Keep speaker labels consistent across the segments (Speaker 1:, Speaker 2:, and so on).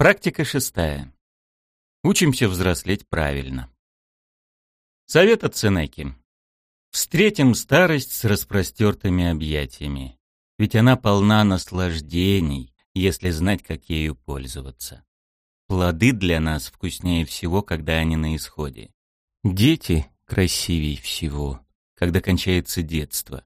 Speaker 1: Практика шестая. Учимся взрослеть правильно. Совет от Сенеки. Встретим старость с распростертыми объятиями, ведь она полна наслаждений, если знать, как ею пользоваться. Плоды для нас вкуснее всего, когда они на исходе. Дети красивее всего, когда кончается детство.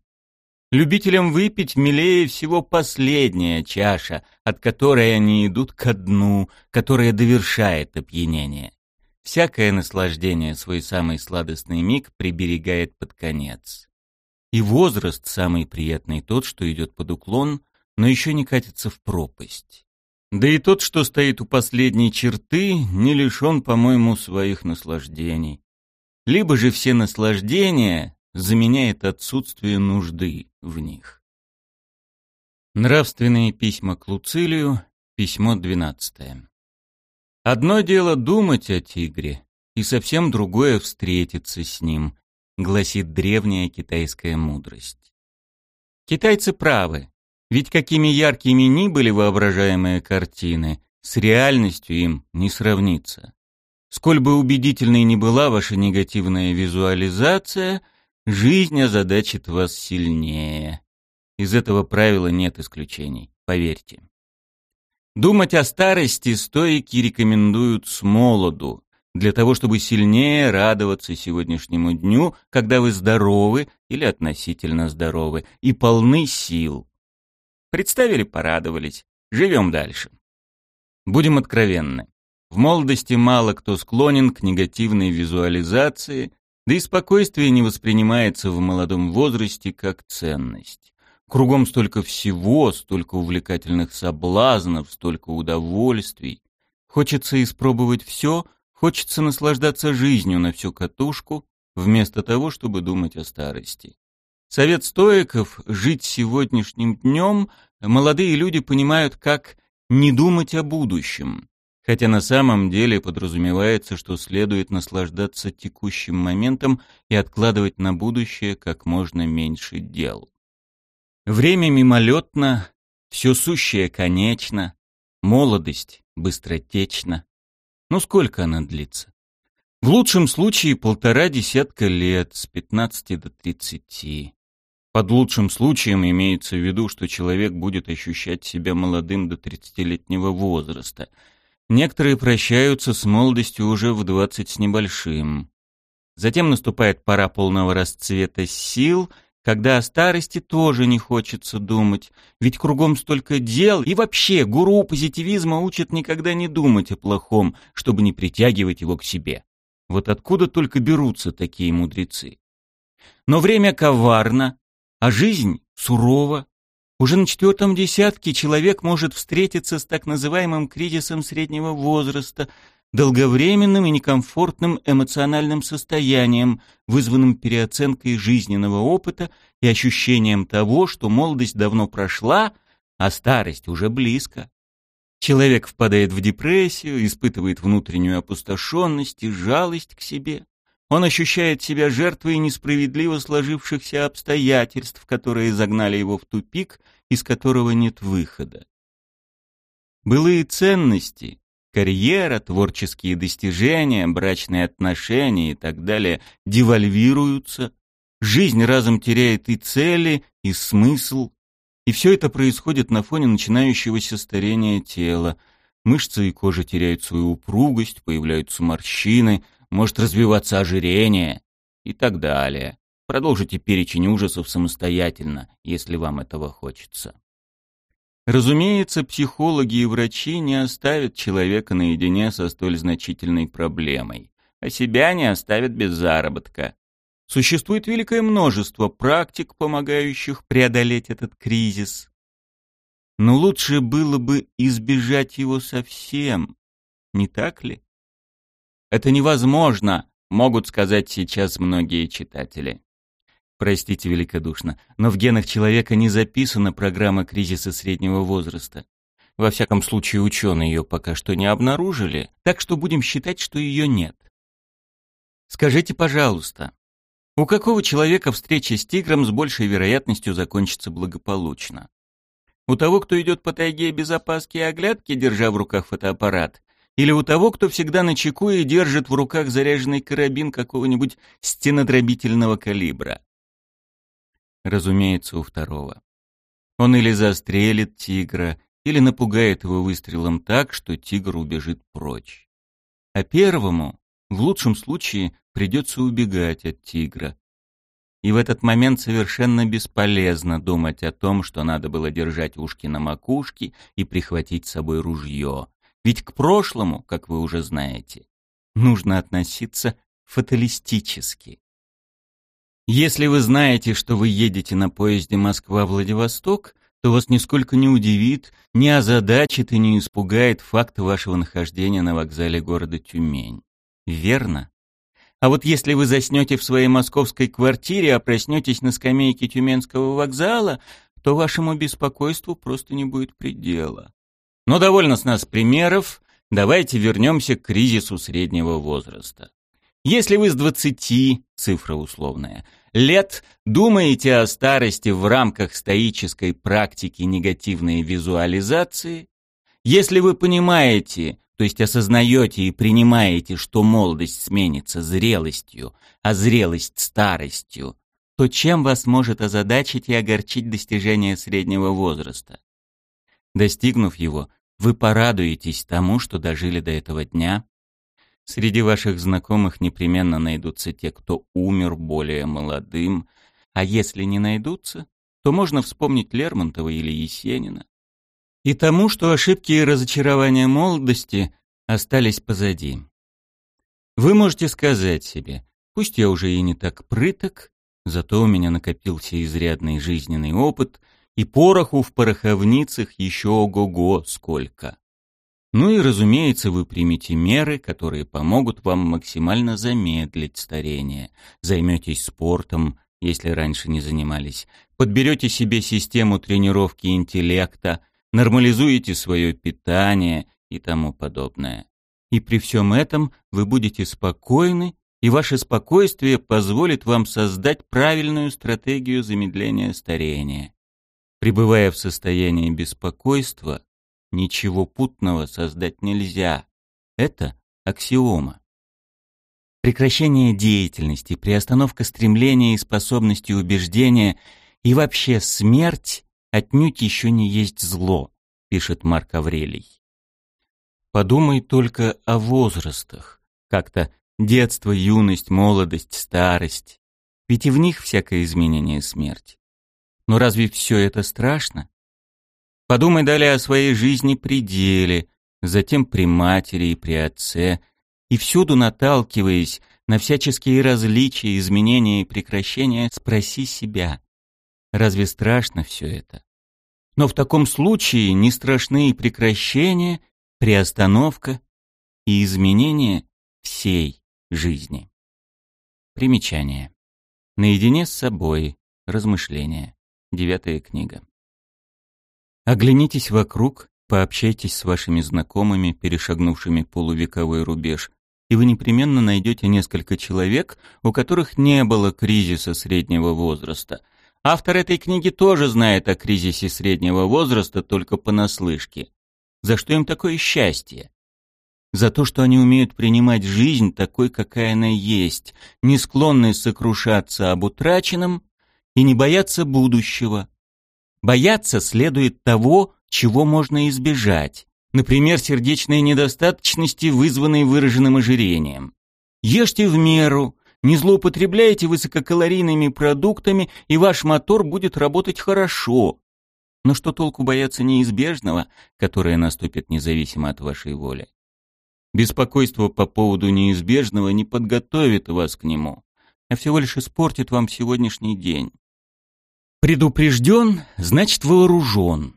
Speaker 1: Любителям выпить милее всего последняя чаша, от которой они идут ко дну, которая довершает опьянение. Всякое наслаждение свой самый сладостный миг приберегает под конец. И возраст самый приятный тот, что идет под уклон, но еще не катится в пропасть. Да и тот, что стоит у последней черты, не лишен, по-моему, своих наслаждений. Либо же все наслаждения заменяет отсутствие нужды в них. Нравственные письма к Луцилию, письмо 12. Одно дело думать о тигре, и совсем другое встретиться с ним, гласит древняя китайская мудрость. Китайцы правы, ведь какими яркими ни были воображаемые картины, с реальностью им не сравнится. Сколь бы убедительной ни была ваша негативная визуализация – Жизнь озадачит вас сильнее. Из этого правила нет исключений, поверьте. Думать о старости стойки рекомендуют с молоду, для того, чтобы сильнее радоваться сегодняшнему дню, когда вы здоровы или относительно здоровы и полны сил. Представили, порадовались. Живем дальше. Будем откровенны. В молодости мало кто склонен к негативной визуализации, да и спокойствие не воспринимается в молодом возрасте как ценность. Кругом столько всего, столько увлекательных соблазнов, столько удовольствий. Хочется испробовать все, хочется наслаждаться жизнью на всю катушку, вместо того, чтобы думать о старости. Совет стоиков — жить сегодняшним днем молодые люди понимают как «не думать о будущем», хотя на самом деле подразумевается, что следует наслаждаться текущим моментом и откладывать на будущее как можно меньше дел. Время мимолетно, все сущее конечно, молодость быстротечна. Ну сколько она длится? В лучшем случае полтора десятка лет, с 15 до 30. Под лучшим случаем имеется в виду, что человек будет ощущать себя молодым до 30-летнего возраста – Некоторые прощаются с молодостью уже в двадцать с небольшим. Затем наступает пора полного расцвета сил, когда о старости тоже не хочется думать, ведь кругом столько дел, и вообще гуру позитивизма учат никогда не думать о плохом, чтобы не притягивать его к себе. Вот откуда только берутся такие мудрецы. Но время коварно, а жизнь сурова, уже на четвертом десятке человек может встретиться с так называемым кризисом среднего возраста, долговременным и некомфортным эмоциональным состоянием, вызванным переоценкой жизненного опыта и ощущением того, что молодость давно прошла, а старость уже близко. Человек впадает в депрессию, испытывает внутреннюю опустошенность и жалость к себе. Он ощущает себя жертвой несправедливо сложившихся обстоятельств, которые загнали его в тупик, из которого нет выхода. Былые ценности, карьера, творческие достижения, брачные отношения и так далее девальвируются, жизнь разом теряет и цели, и смысл, и все это происходит на фоне начинающегося старения тела. Мышцы и кожа теряют свою упругость, появляются морщины, может развиваться ожирение и так далее. Продолжите перечень ужасов самостоятельно, если вам этого хочется. Разумеется, психологи и врачи не оставят человека наедине со столь значительной проблемой, а себя не оставят без заработка. Существует великое множество практик, помогающих преодолеть этот кризис. Но лучше было бы избежать его совсем, не так ли? Это невозможно, могут сказать сейчас многие читатели. Простите великодушно, но в генах человека не записана программа кризиса среднего возраста. Во всяком случае, ученые ее пока что не обнаружили, так что будем считать, что ее нет. Скажите, пожалуйста, у какого человека встреча с тигром с большей вероятностью закончится благополучно? У того, кто идет по тайге без опаски и оглядки, держа в руках фотоаппарат, или у того, кто всегда на чеку и держит в руках заряженный карабин какого-нибудь стенодробительного калибра? Разумеется, у второго. Он или застрелит тигра, или напугает его выстрелом так, что тигр убежит прочь. А первому, в лучшем случае, придется убегать от тигра. И в этот момент совершенно бесполезно думать о том, что надо было держать ушки на макушке и прихватить с собой ружье. Ведь к прошлому, как вы уже знаете, нужно относиться фаталистически. Если вы знаете, что вы едете на поезде Москва-Владивосток, то вас нисколько не удивит, не озадачит и не испугает факт вашего нахождения на вокзале города Тюмень. Верно? А вот если вы заснете в своей московской квартире, а проснетесь на скамейке Тюменского вокзала, то вашему беспокойству просто не будет предела. Но довольно с нас примеров, давайте вернемся к кризису среднего возраста. Если вы с 20, цифра условная, лет думаете о старости в рамках стоической практики негативной визуализации, если вы понимаете, то есть осознаете и принимаете, что молодость сменится зрелостью, а зрелость старостью, то чем вас может озадачить и огорчить достижение среднего возраста? Достигнув его, вы порадуетесь тому, что дожили до этого дня, Среди ваших знакомых непременно найдутся те, кто умер более молодым, а если не найдутся, то можно вспомнить Лермонтова или Есенина. И тому, что ошибки и разочарования молодости остались позади. Вы можете сказать себе, пусть я уже и не так прыток, зато у меня накопился изрядный жизненный опыт, и пороху в пороховницах еще ого-го сколько. Ну и, разумеется, вы примете меры, которые помогут вам максимально замедлить старение. Займетесь спортом, если раньше не занимались. Подберете себе систему тренировки интеллекта, нормализуете свое питание и тому подобное. И при всем этом вы будете спокойны, и ваше спокойствие позволит вам создать правильную стратегию замедления старения. Пребывая в состоянии беспокойства, Ничего путного создать нельзя. Это аксиома. Прекращение деятельности, приостановка стремления и способности убеждения и вообще смерть отнюдь еще не есть зло, пишет Марк Аврелий. Подумай только о возрастах, как-то детство, юность, молодость, старость. Ведь и в них всякое изменение смерть. Но разве все это страшно? Подумай далее о своей жизни при деле, затем при матери и при отце, и всюду наталкиваясь на всяческие различия, изменения и прекращения, спроси себя, разве страшно все это? Но в таком случае не страшны и прекращения, приостановка и изменение всей жизни. Примечание. Наедине с собой. Размышления. Девятая книга. Оглянитесь вокруг, пообщайтесь с вашими знакомыми, перешагнувшими полувековой рубеж, и вы непременно найдете несколько человек, у которых не было кризиса среднего возраста. Автор этой книги тоже знает о кризисе среднего возраста только понаслышке. За что им такое счастье? За то, что они умеют принимать жизнь такой, какая она есть, не склонны сокрушаться об утраченном и не бояться будущего, Бояться следует того, чего можно избежать. Например, сердечной недостаточности, вызванной выраженным ожирением. Ешьте в меру, не злоупотребляйте высококалорийными продуктами, и ваш мотор будет работать хорошо. Но что толку бояться неизбежного, которое наступит независимо от вашей воли? Беспокойство по поводу неизбежного не подготовит вас к нему, а всего лишь испортит вам сегодняшний день. Предупрежден, значит вооружен.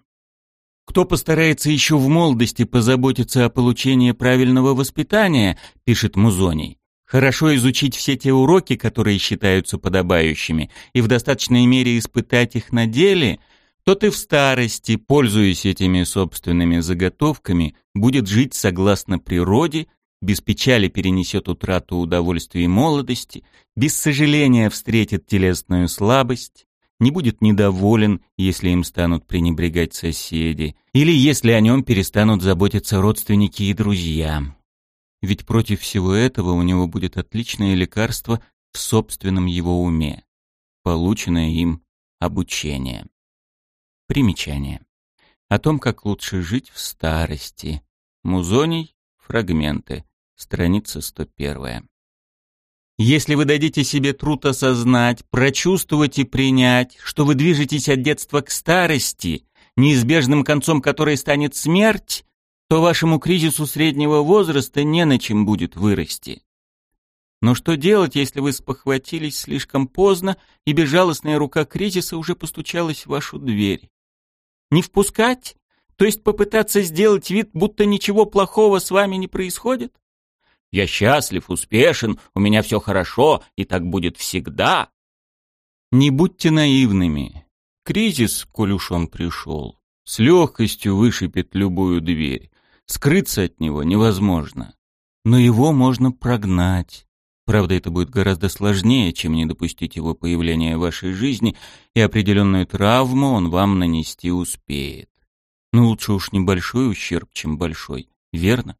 Speaker 1: Кто постарается еще в молодости позаботиться о получении правильного воспитания, пишет Музоний, хорошо изучить все те уроки, которые считаются подобающими, и в достаточной мере испытать их на деле, тот и в старости, пользуясь этими собственными заготовками, будет жить согласно природе, без печали перенесет утрату удовольствий молодости, без сожаления встретит телесную слабость, не будет недоволен, если им станут пренебрегать соседи, или если о нем перестанут заботиться родственники и друзья. Ведь против всего этого у него будет отличное лекарство в собственном его уме, полученное им обучение. Примечание. О том, как лучше жить в старости. Музоний. Фрагменты. Страница 101. Если вы дадите себе труд осознать, прочувствовать и принять, что вы движетесь от детства к старости, неизбежным концом которой станет смерть, то вашему кризису среднего возраста не на чем будет вырасти. Но что делать, если вы спохватились слишком поздно, и безжалостная рука кризиса уже постучалась в вашу дверь? Не впускать? То есть попытаться сделать вид, будто ничего плохого с вами не происходит? Я счастлив, успешен, у меня все хорошо, и так будет всегда. Не будьте наивными. Кризис, коль уж он пришел, с легкостью вышибет любую дверь. Скрыться от него невозможно. Но его можно прогнать. Правда, это будет гораздо сложнее, чем не допустить его появления в вашей жизни, и определенную травму он вам нанести успеет. Но лучше уж небольшой ущерб, чем большой, верно?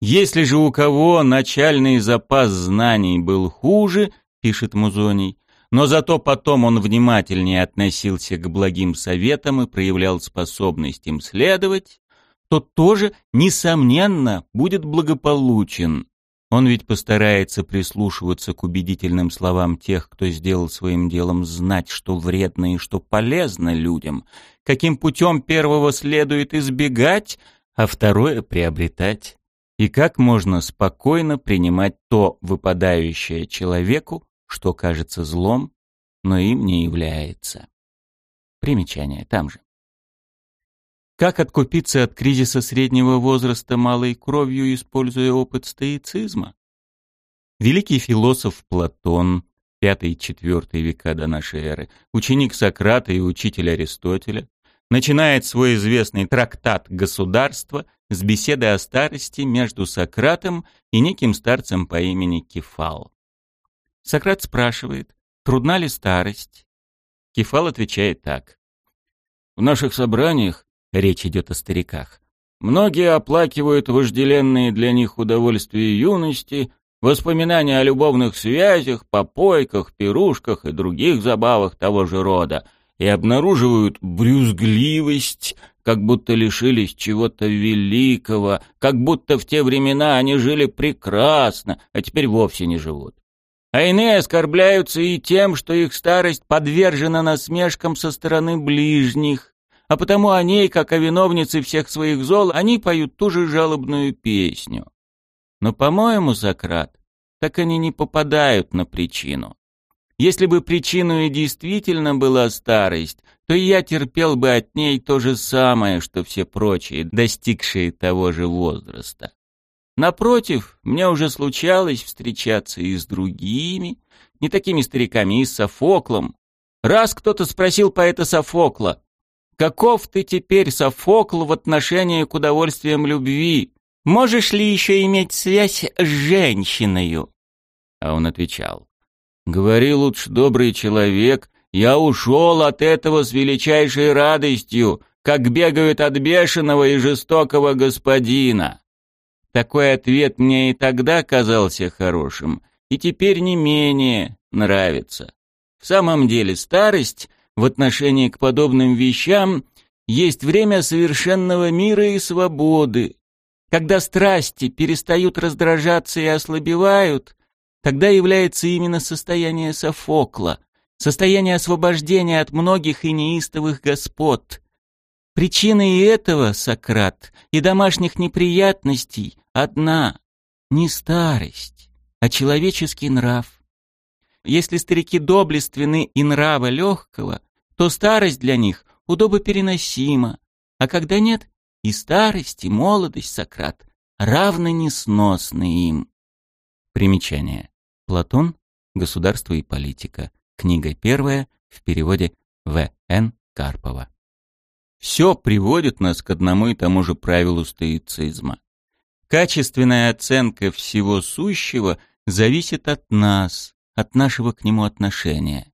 Speaker 1: Если же у кого начальный запас знаний был хуже, пишет Музоний, но зато потом он внимательнее относился к благим советам и проявлял способность им следовать, то тоже, несомненно, будет благополучен. Он ведь постарается прислушиваться к убедительным словам тех, кто сделал своим делом знать, что вредно и что полезно людям, каким путем первого следует избегать, а второе приобретать и как можно спокойно принимать то выпадающее человеку, что кажется злом, но им не является. Примечание там же. Как откупиться от кризиса среднего возраста малой кровью, используя опыт стоицизма? Великий философ Платон, 5-4 века до нашей эры, ученик Сократа и учитель Аристотеля, начинает свой известный трактат «Государство» с беседы о старости между Сократом и неким старцем по имени Кефал. Сократ спрашивает, трудна ли старость? Кефал отвечает так. В наших собраниях, речь идет о стариках, многие оплакивают вожделенные для них удовольствия юности, воспоминания о любовных связях, попойках, пирушках и других забавах того же рода – и обнаруживают брюзгливость, как будто лишились чего-то великого, как будто в те времена они жили прекрасно, а теперь вовсе не живут. А иные оскорбляются и тем, что их старость подвержена насмешкам со стороны ближних, а потому о ней, как о виновнице всех своих зол, они поют ту же жалобную песню. Но, по-моему, Сократ, так они не попадают на причину. Если бы причиной действительно была старость, то я терпел бы от ней то же самое, что все прочие, достигшие того же возраста. Напротив, мне уже случалось встречаться и с другими, не такими стариками, и с Софоклом. Раз кто-то спросил поэта Софокла, «Каков ты теперь, Софокл, в отношении к удовольствиям любви? Можешь ли еще иметь связь с женщиной?» А он отвечал, Говори лучше, добрый человек, я ушел от этого с величайшей радостью, как бегают от бешеного и жестокого господина. Такой ответ мне и тогда казался хорошим, и теперь не менее нравится. В самом деле старость в отношении к подобным вещам есть время совершенного мира и свободы. Когда страсти перестают раздражаться и ослабевают, тогда является именно состояние Софокла, состояние освобождения от многих и неистовых господ. Причина и этого, Сократ, и домашних неприятностей одна — не старость, а человеческий нрав. Если старики доблественны и нрава легкого, то старость для них удобопереносима, а когда нет, и старость, и молодость, Сократ, равно несносны им. Примечание. Платон. Государство и политика. Книга первая в переводе В. Н. Карпова. Все приводит нас к одному и тому же правилу стоицизма. Качественная оценка всего сущего зависит от нас, от нашего к нему отношения.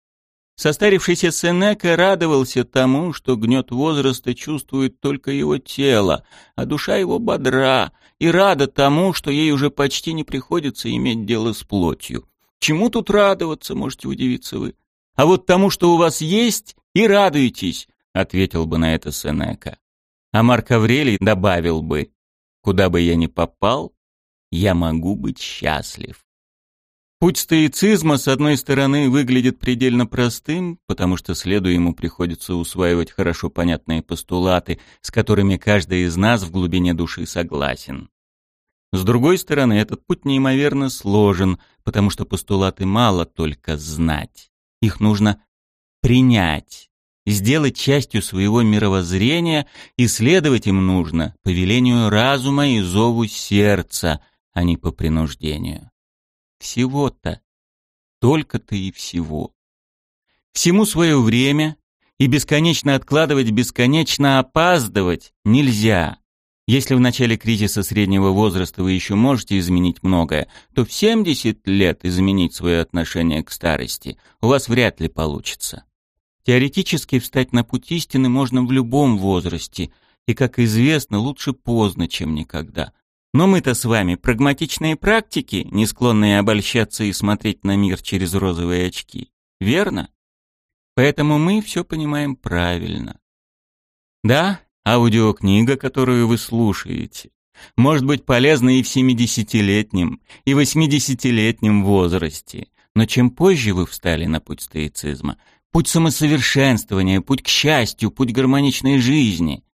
Speaker 1: Состарившийся Сенека радовался тому, что гнет возраста чувствует только его тело, а душа его бодра, и рада тому, что ей уже почти не приходится иметь дело с плотью. Чему тут радоваться, можете удивиться вы? А вот тому, что у вас есть, и радуйтесь, ответил бы на это Сенека. А Марк Аврелий добавил бы, куда бы я ни попал, я могу быть счастлив. Путь стоицизма, с одной стороны, выглядит предельно простым, потому что, следуя ему, приходится усваивать хорошо понятные постулаты, с которыми каждый из нас в глубине души согласен. С другой стороны, этот путь неимоверно сложен, потому что постулаты мало только знать. Их нужно принять, сделать частью своего мировоззрения, и следовать им нужно по велению разума и зову сердца, а не по принуждению. Всего-то. Только-то и всего. Всему свое время, и бесконечно откладывать, бесконечно опаздывать нельзя. Если в начале кризиса среднего возраста вы еще можете изменить многое, то в 70 лет изменить свое отношение к старости у вас вряд ли получится. Теоретически встать на путь истины можно в любом возрасте, и, как известно, лучше поздно, чем никогда. Но мы-то с вами прагматичные практики, не склонные обольщаться и смотреть на мир через розовые очки. Верно? Поэтому мы все понимаем правильно. Да, аудиокнига, которую вы слушаете, может быть полезна и в 70-летнем, и 80-летнем возрасте. Но чем позже вы встали на путь стоицизма, путь самосовершенствования, путь к счастью, путь гармоничной жизни,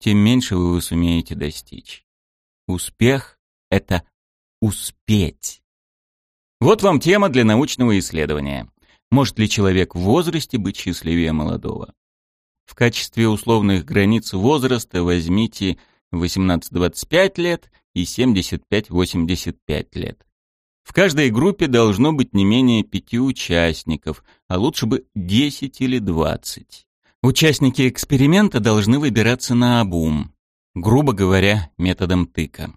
Speaker 1: тем меньше вы сумеете достичь. Успех — это успеть. Вот вам тема для научного исследования. Может ли человек в возрасте быть счастливее молодого? В качестве условных границ возраста возьмите 18-25 лет и 75-85 лет. В каждой группе должно быть не менее пяти участников, а лучше бы 10 или 20. Участники эксперимента должны выбираться на обум грубо говоря, методом тыка.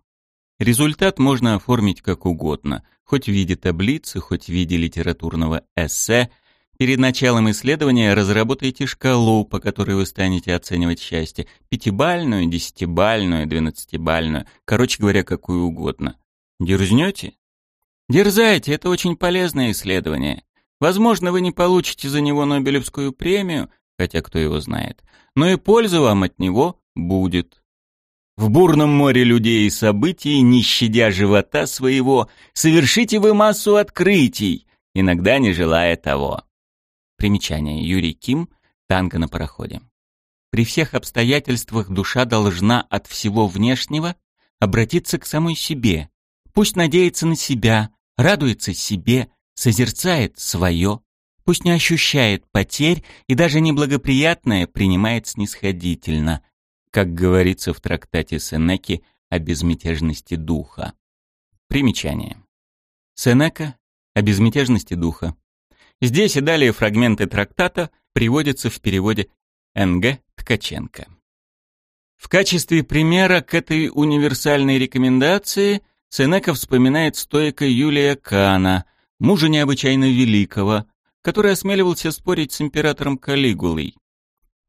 Speaker 1: Результат можно оформить как угодно, хоть в виде таблицы, хоть в виде литературного эссе. Перед началом исследования разработайте шкалу, по которой вы станете оценивать счастье. Пятибальную, десятибальную, двенадцатибальную, короче говоря, какую угодно. Дерзнете? Дерзайте, это очень полезное исследование. Возможно, вы не получите за него Нобелевскую премию, хотя кто его знает, но и польза вам от него будет. В бурном море людей и событий, не щадя живота своего, совершите вы массу открытий, иногда не желая того. Примечание. Юрий Ким. Танго на пароходе. При всех обстоятельствах душа должна от всего внешнего обратиться к самой себе. Пусть надеется на себя, радуется себе, созерцает свое. Пусть не ощущает потерь и даже неблагоприятное принимает снисходительно как говорится в трактате Сенеки о безмятежности духа. Примечание. Сенека о безмятежности духа. Здесь и далее фрагменты трактата приводятся в переводе Н.Г. Ткаченко. В качестве примера к этой универсальной рекомендации Сенека вспоминает стойка Юлия Кана, мужа необычайно великого, который осмеливался спорить с императором Калигулой.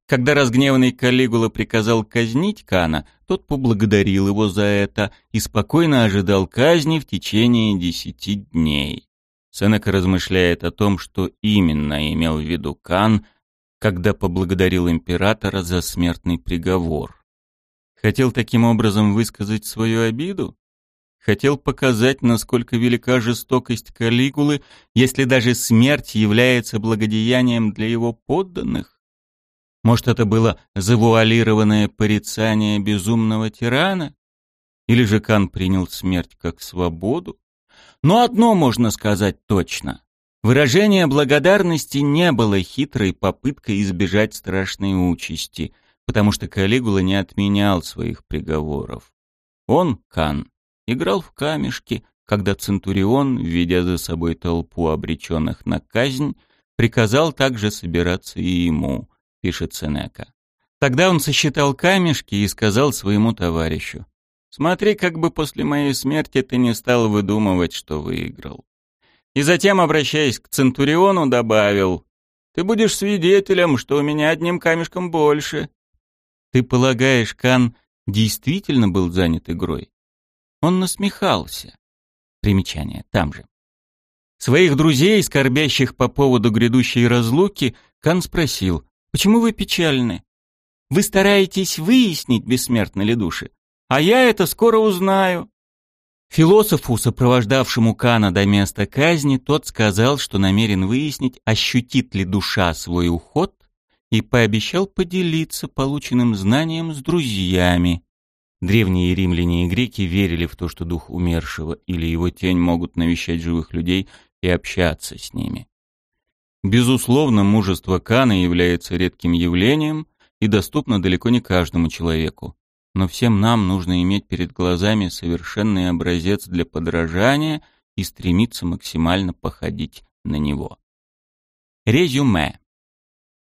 Speaker 1: Когда разгневанный Калигула приказал казнить Кана, тот поблагодарил его за это и спокойно ожидал казни в течение десяти дней. Сенека размышляет о том, что именно имел в виду Кан, когда поблагодарил императора за смертный приговор. Хотел таким образом высказать свою обиду? Хотел показать, насколько велика жестокость Калигулы, если даже смерть является благодеянием для его подданных? Может, это было завуалированное порицание безумного тирана? Или же Кан принял смерть как свободу? Но одно можно сказать точно. Выражение благодарности не было хитрой попыткой избежать страшной участи, потому что Калигула не отменял своих приговоров. Он, Кан, играл в камешки, когда Центурион, ведя за собой толпу обреченных на казнь, приказал также собираться и ему пишет Сенека. Тогда он сосчитал камешки и сказал своему товарищу, «Смотри, как бы после моей смерти ты не стал выдумывать, что выиграл». И затем, обращаясь к Центуриону, добавил, Ты будешь свидетелем, что у меня одним камешком больше. Ты полагаешь, Кан действительно был занят игрой? Он насмехался. Примечание, там же. Своих друзей, скорбящих по поводу грядущей разлуки, Кан спросил, «Почему вы печальны? Вы стараетесь выяснить, бессмертны ли души? А я это скоро узнаю». Философу, сопровождавшему Кана до места казни, тот сказал, что намерен выяснить, ощутит ли душа свой уход, и пообещал поделиться полученным знанием с друзьями. Древние римляне и греки верили в то, что дух умершего или его тень могут навещать живых людей и общаться с ними. Безусловно, мужество Кана является редким явлением и доступно далеко не каждому человеку. Но всем нам нужно иметь перед глазами совершенный образец для подражания и стремиться максимально походить на него. Резюме.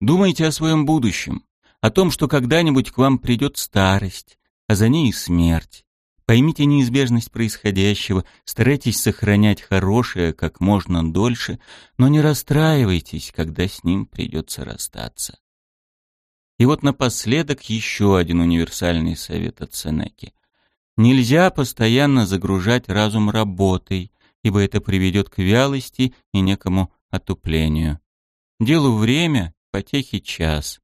Speaker 1: Думайте о своем будущем, о том, что когда-нибудь к вам придет старость, а за ней и смерть. Поймите неизбежность происходящего, старайтесь сохранять хорошее как можно дольше, но не расстраивайтесь, когда с ним придется расстаться. И вот напоследок еще один универсальный совет от Сенеки. Нельзя постоянно загружать разум работой, ибо это приведет к вялости и некому отуплению. Делу время, потехи час.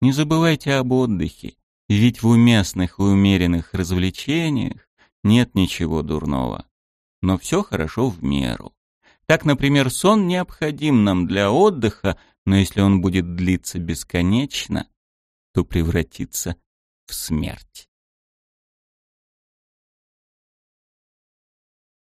Speaker 1: Не забывайте об отдыхе, ведь в уместных и умеренных развлечениях нет ничего дурного. Но все хорошо в меру. Так, например, сон необходим нам для отдыха, но если он будет длиться бесконечно, то превратится в смерть.